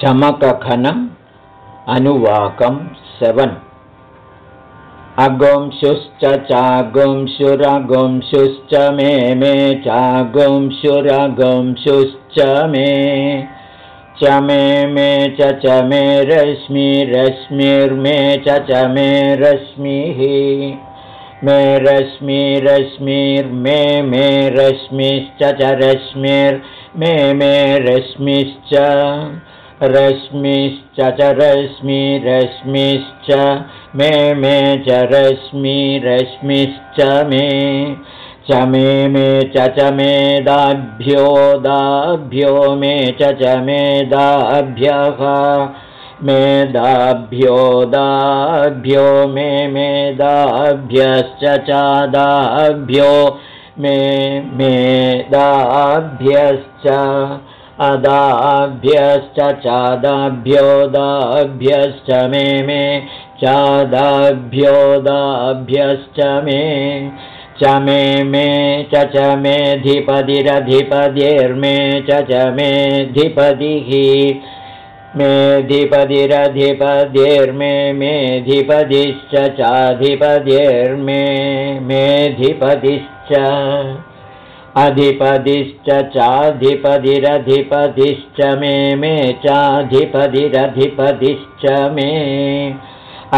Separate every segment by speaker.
Speaker 1: शमकखनम् अनुवाकं seven. अगुंशुश्च चागुंशुरगुंशुश्च मे मे चागुंशुरगुंशुश्च मे। च मे मे च च मे रश्मिरश्मिर्मे च च मे रश्मिः। मे रश्मिरश्मिर्मे मे रश्मिश्च च रश्मिर्मे मे रश्मिश्च रश्मिश्च च रश्मिरश्मिश्च मे मे च रश्मिरश्मिश्च मे। च मे मे च च मेदाभ्यो दाभ्यो मे च च मेदाभ्यः मेदाभ्यो दाभ्यो मे मेदाभ्यश्च चादाभ्यो मे मेदाभ्यश्च अदाभ्यश्च चादाभ्योदाभ्यश्च मे मे चादाभ्योदाभ्यश्च मे च मे मे च च मेधिपतिरधिपतिर्मे च च मेधिपतिः मेधिपतिरधिपतिर्मे मेधिपतिश्च चाधिपतिर्मे मेधिपतिश्च अधिपतिश्च चाधिपतिरधिपतिश्च मे मे चाधिपतिरधिपतिश्च मे।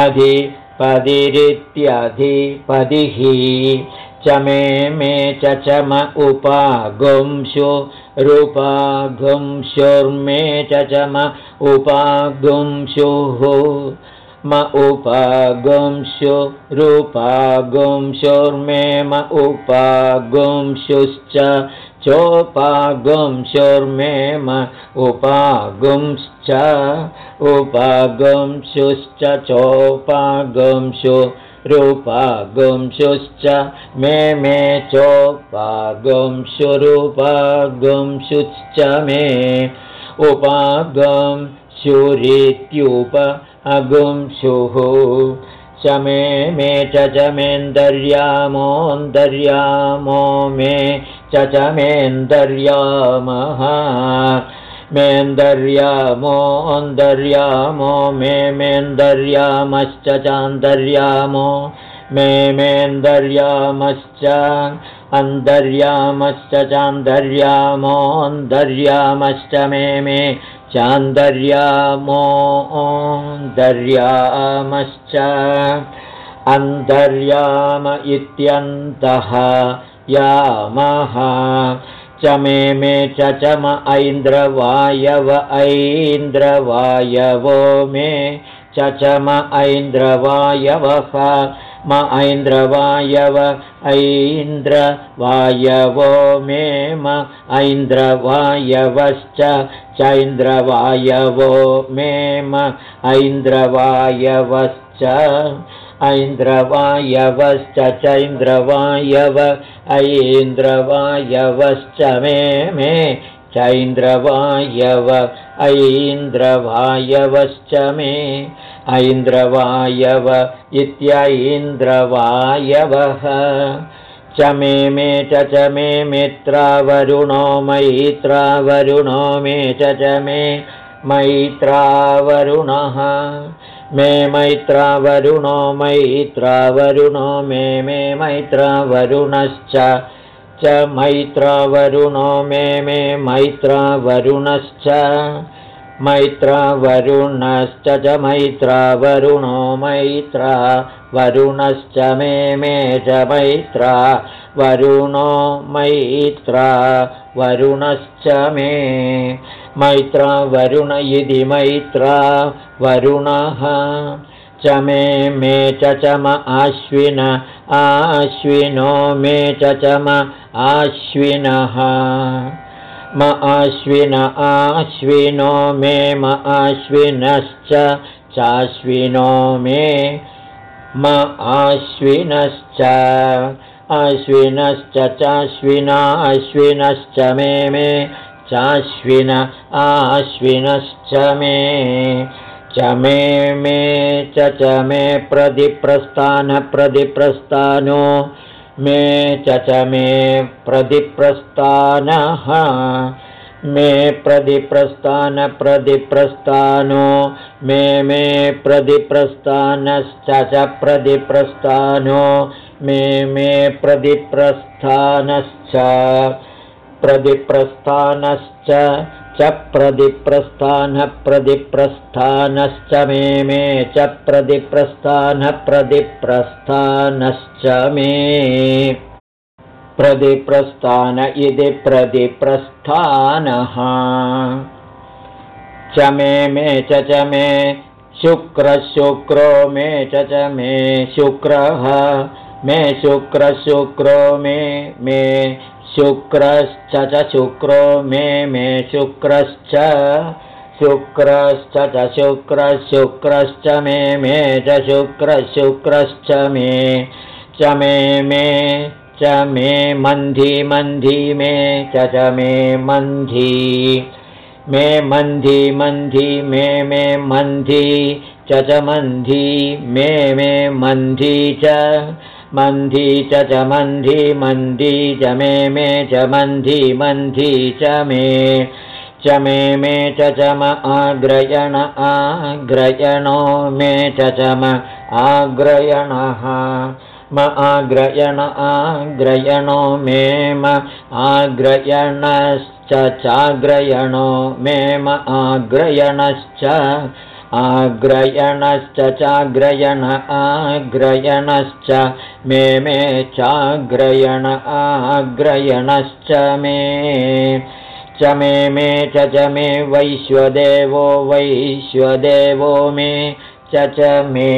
Speaker 1: अधिपतिरित्यधिपतिः च मे मे च च म उपागुंशु रूपागुंशुर्मे च च म उपागुंशुः म उपागुंशु रूपागुंशुर्मे म उपागुंशुश्च चोपागुंशुर्मे म उपागुंश्च उपागुंशुश्च चोपागुंशु रूपागुंशुश्च मे मे चोपागुंशुरूपागुंशुश्च मे उपागुंशुरित्युप अगुंशुः च मे मे च च मेन्दर्यामोन्दर्यामो मे च च मेन्दर्यामः मेन्दर्यामोऽन्दर्यामो मे मेन्दर्यामश्च चान्दर्यामो मे मेन्दर्यामश्च अन्तर्यामश्च चान्दर्यामोऽन्दर्यामश्च मे मे चान्दर्यामोऽन्दर्यामश्च अन्तर्याम इत्यन्तः यामः। च मे मे च च म ऐन्द्रवायव ऐन्द्रवायवो मे च च म ऐन्द्रवायवः। म ऐन्द्रवायव ऐन्द्रवायवो मे म ऐन्द्रवायवश्च चैन्द्रवायवो मे म ऐन्द्रवायवश्च ऐन्द्रवायवश्च चैन्द्रवायव ऐन्द्रवायवश्च मे मे चैन्द्रवायव ऐन्द्रवायवश्च मे ऐन्द्रवायव इत्यैन्द्रवायवः च मे मे च च मे मित्रावरुणो मैत्रावरुणो मे च च मे मैत्रावरुणः। मे मैत्रावरुणो मैत्रावरुणो मे मे मैत्रावरुणश्च च मैत्रावरुणो मे मे मैत्रावरुणश्च मैत्रावरुणश्च च मैत्रावरुणो मैत्रा वरुणश्च मे मे च मैत्रा वरुणो मैत्रा वरुणश्च मे। मैत्रा वरुण इति मैत्रा वरुणः च मे मे च च म आश्विन मे च च म आश्विनः म आश्विन आश्विनो मे म आश्विनश्च चाश्विनो मे म आश्विनश्च आश्विनश्च चाश्विना अश्विनश्च मे मे चाश्विन आश्विनश्च मे च मे मे च च मे प्रतिप्रस्थानप्रतिप्रस्थानो मे च च मे प्रतिप्रस्थानः मे प्रदिप्रस्थानप्रदिप्रस्थानो मे मे प्रदिप्रस्थानश्च च प्रदिप्रस्थानो मे मे प्रदिप्रस्थानश्च प्रदिप्रस्थानश्च च प्रदिप्रस्थानप्रदिप्रस्थानश्च मे मे च प्रदिप्रस्थानप्रदिप्रस्थानश्च मे प्रदिप्रस्थान इति प्रदिप्रस्थानः। च मे मे च च मे शुक्रशुक्रो मे च च मे शुक्रः। मे शुक्रशुक्रो मे मे शुक्रश्च च शुक्रो मे मे शुक्रश्च। शुक्रश्च च शुक्रशुक्रश्च मे मे च शुक्रशुक्रश्च मे च मे मे च मे मन्धि मन्धि मे च च मे मन्धि। मे मन्धि मन्धि मे मे मन्धि च च मन्धि मे मे मन्धि च। मन्धि च च मन्धि मन्धि च मे मे च मन्धि मन्धि च मे। च मे मे च च म आग्रयण आग्रयणो मे च च म आग्रयणः म आग्रयण आग्रयणो मे आग्रयणश्च चाग्रयणो मे म आग्रयणश्च आग्रयणश्च चाग्रयण आग्रयणश्च मे मे चाग्रयण आग्रयणश्च मे च मे मे च च मे वैश्वदेवो वैश्वदेवो मे च च मे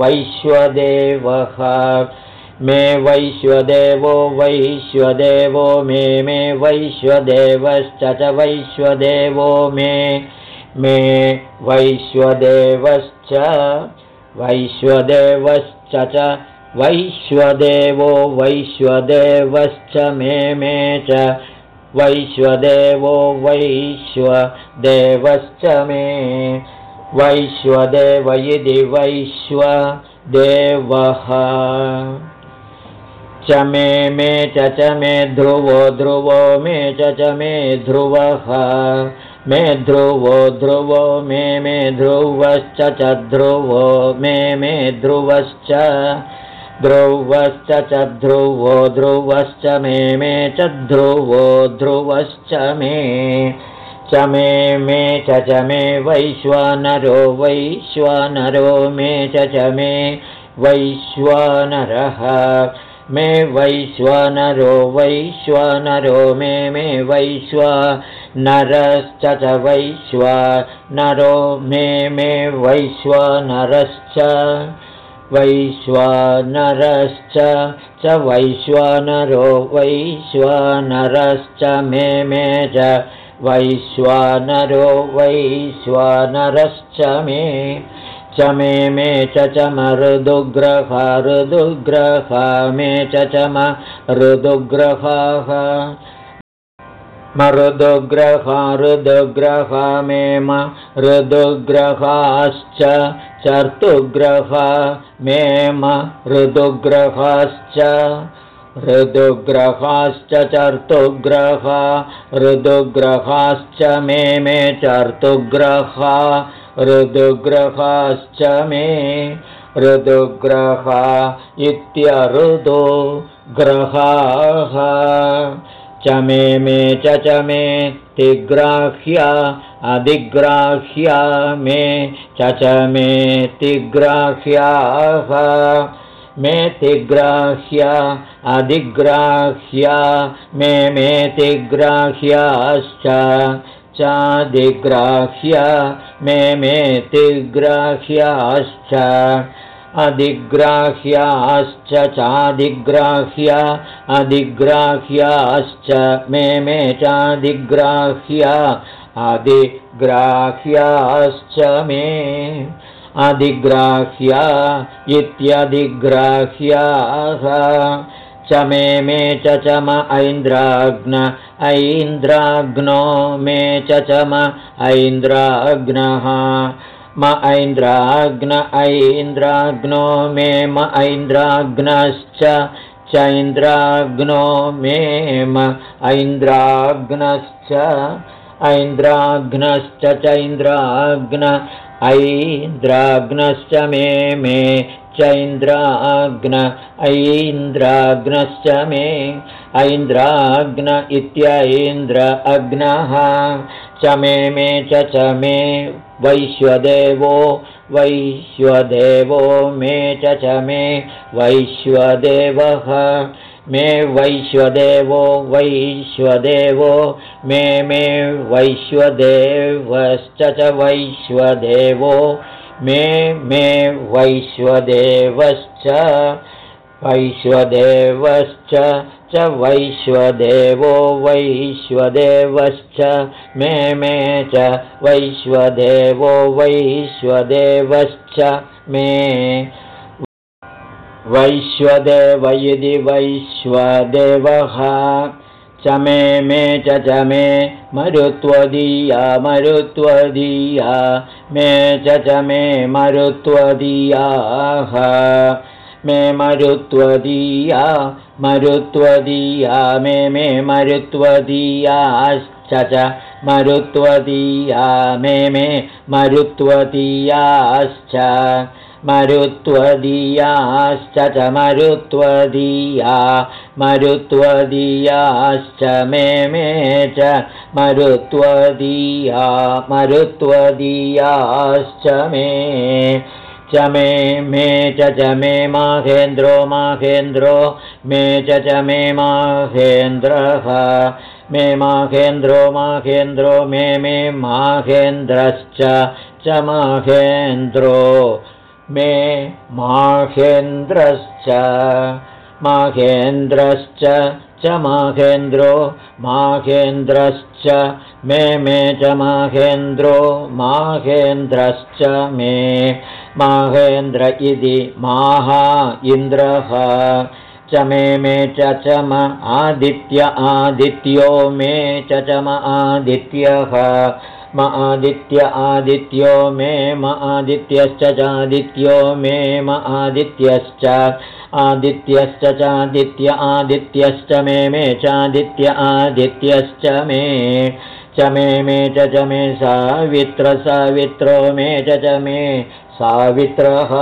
Speaker 1: वैश्वदेवः। मे वैश्वदेवो वैश्वदेवो मे मे वैश्वदेवश्च च वैश्वदेवो मे मे वैश्वदेवश्च वैश्वदेवश्च च वैश्वदेवो वैश्वदेवश्च मे मे च वैश्वदेवो वैश्वदेवश्च मे वैश्वदेव इति वैश्वदेवः च मे मे च च मे ध्रुवो ध्रुवो मे च च मे ध्रुवः। मे ध्रुवो ध्रुवो मे मे ध्रुवश्च च ध्रुवो मे मे ध्रुवश्च। ध्रुवश्च च ध्रुवो ध्रुवश्च मे मे च ध्रुवो ध्रुवश्च मे च मे च च मे वैश्वानरो वैश्वानरो मे च च मे वैश्वानरः। मे वैश्वानरो वैश्वानरो मे मे वैश्वानरश्च च वैश्वानरो मे मे वैश्वानरश्च वैश्वानरश्च च वैश्वानरो वैश्वानरश्च मे मे च वैश्वानरो वैश्वानरश्च मे। च मे मे च मरुदुग्रह ऋदुग्रह मे च च मरुदुग्रहाः मरुदुग्रह ऋदुग्रह मे म ऋदुग्रहाश्च चर्तुग्रह मे म ऋदुग्रहाश्च ऋदुग्रहाश्च चर्तुग्रह ऋदुग्रहाश्च मे मे चर्तुग्रहा ऋदुग्रहाश्च मे ऋदुग्रहा इत्यऋदो ग्रहाः। च मे मे च च मे तिग्राह्या अधिग्राह्या मे च च मे तिग्राह्याः मेतिग्राह्या अधिग्राह्या मे मेतिग्राह्याश्च चादिग्राह्या मे मेतिग्राह्याश्च अधिग्राह्याश्च चादिग्राह्या अधिग्राह्याश्च मे मे चादिग्राह्या अधिग्राह्याश्च मे अधिग्राह्या इत्यधिग्राह्याः। च मे मे च च म ऐन्द्राग्न ऐन्द्राग्नो मे च च म ऐन्द्राग्नः। म ऐन्द्राग्न ऐन्द्राग्नो मे म ऐन्द्राग्नश्च चैन्द्राग्नो मे म ऐन्द्राग्नश्च ऐन्द्राघ्नश्च चैन्द्राग्न ऐन्द्राग्नश्च मे मे चैन्द्राग्न ऐन्द्राग्नश्च मे। ऐन्द्राग्न इत्यैन्द्र अग्नः च मे मे च च मे। वैश्वदेवो वैश्वदेवो मे च च मे। वैश्वदेवः मे वैश्वदेवो वैश्वदेवो मे मे वैश्वदेवश्च च वैश्वदेवो मे मे वैश्वदेवश्च वैश्वदेवश्च च वैश्वदेवो वैश्वदेवश्च मे मे च वैश्वदेवो वैश्वदेवश्च मे वैश्वदेव यदि वैश्वदेवः। च मे मे च च मे मरुत्वदीया मरुत्वदीया। मे च च मे मरुत्वदीयाः। मे मरुत्वदीया मरुत्वदीया। मे मे मरुत्वदीयाश्च च मरुत्वदीया। मे मे मरुत्वदीयाश्च मरुत्वदीयाश्च च मरुत्वदीया मरुत्वदीयाश्च मे मे च मरुत्वदीया मरुत्वदीयाश्च मे च मे मे च च मे माहेन्द्रो माहेन्द्रो मे च च मे माहेन्द्रः मे माहेन्द्रो माहेन्द्रो मे मे माहेन्द्रश्च च माहेन्द्रो मे माहेन्द्रश्च। माहेन्द्रश्च च माहेन्द्रो माहेन्द्रश्च मे मे च माहेन्द्रो माहेन्द्रश्च मे माहेन्द्र इति माहा इन्द्रः। च मे मे च चम आदित्य आदित्यो मे च चम आदित्यः म आदित्य आदित्यो मे म आदित्यश्च चादित्यो मे म आदित्यश्च आदित्यश्च चादित्य आदित्यश्च मे मे चादित्य आदित्यश्च मे च मे मे च च मे सावित्र सावित्रो मे च च मे सावित्रः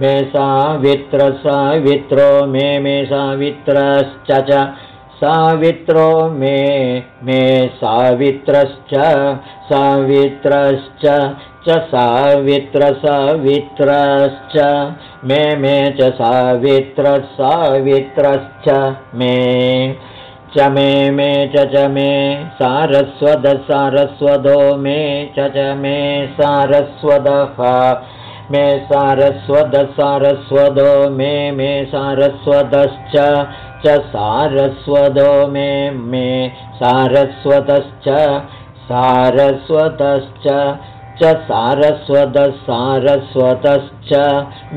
Speaker 1: मे सावित्र सावित्रो मे मे सावित्रश्च च सावित्रो मे मे सावित्रश्च सावित्रश्च च सावित्रसावित्रश्च मे मे च सावित्रसावित्रश्च मे च मे मे च च मे सारस्वतसारस्वतो मे च च मे सारस्वतः मे सारस्वतसारस्वतो मे मे सारस्वतश्च च सारस्वतो मे मे सारस्वतश्च सारस्वतश्च च सारस्वतः सारस्वतश्च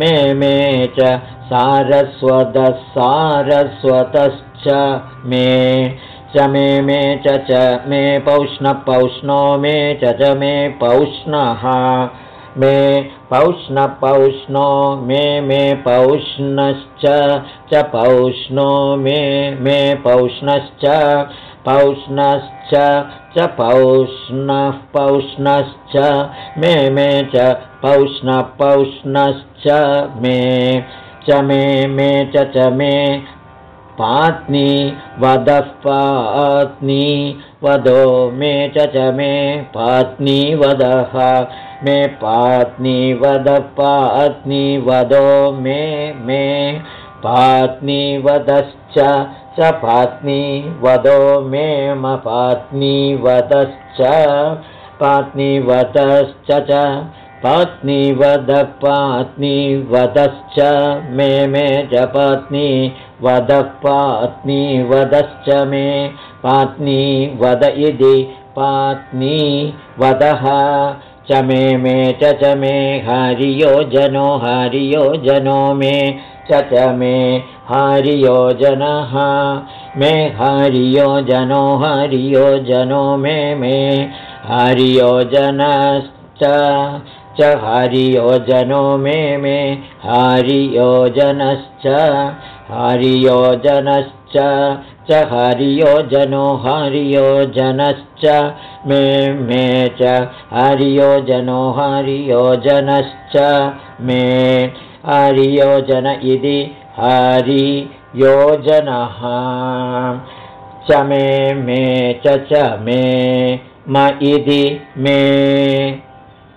Speaker 1: मे मे च सारस्वतः सारस्वतश्च मे च मे मे च च मे पौष्णपौष्णो मे च च मे पौष्णः मे पौष्णपौष्णो मे मे पौष्णश्च च पौष्णो मे मे पौष्णश्च पौष्णश्च च पौष्णः पौष्णश्च मे मे च पौष्णपौष्णश्च मे च मे मे च च मे पात्नी वदः पात्नी वदो मे च च मे पात्नी वदः मे पात्नी वद पात्नी वदो मे मे पात्नी वदश्च च पात्नी वदो मे म पात्नी वदश्च पात्नी वदश्च च पात्नी वद पात्नी वदश्च मे मे च पात्नी वद पात्नी वदश्च मे पात्नी वद इति पात्नी वदः च मे मे च च मे हरियो जनो हरियो जनो मे च च मे हरियो जनः मे हरियो जनो हरियो जनो मे मे हरियो जनश्च च हरियो जनो मे मे हरियो जनश्च हरियो जनश्च च हरियोजनो हरियोजनश्च मे मे च हरियोजनो हरियोजनश्च मे हरियोजन इति हरियोजनः च मे मे च च मे म इति मे